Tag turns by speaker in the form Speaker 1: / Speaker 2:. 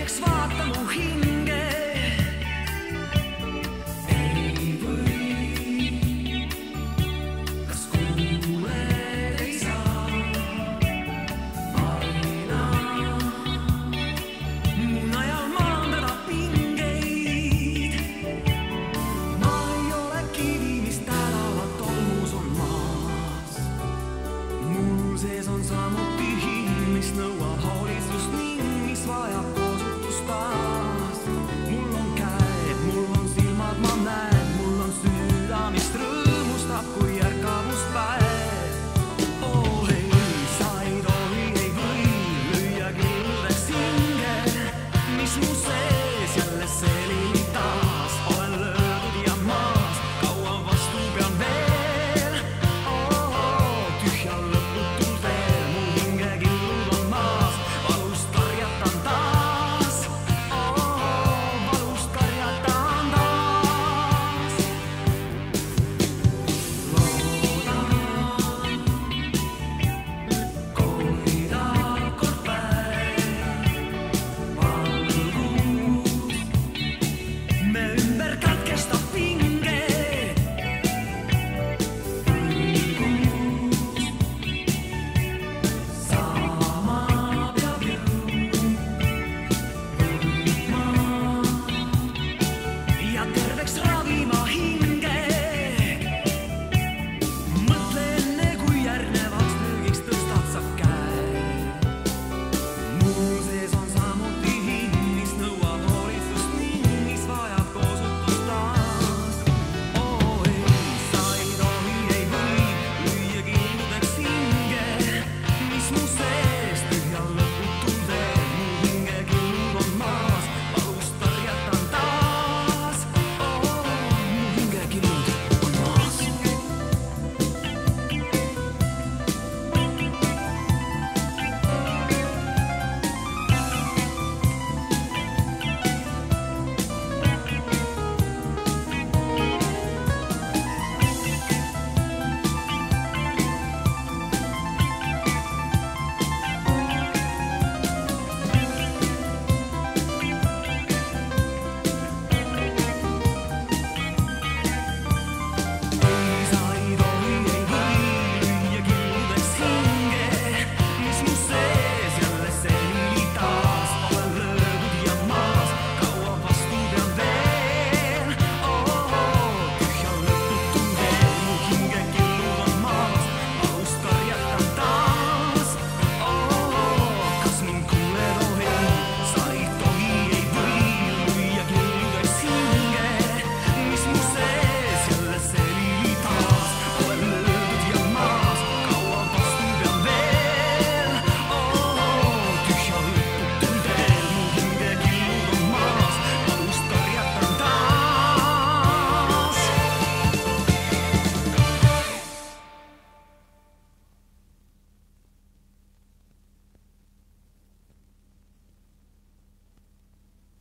Speaker 1: kergeks vaata mu hinge.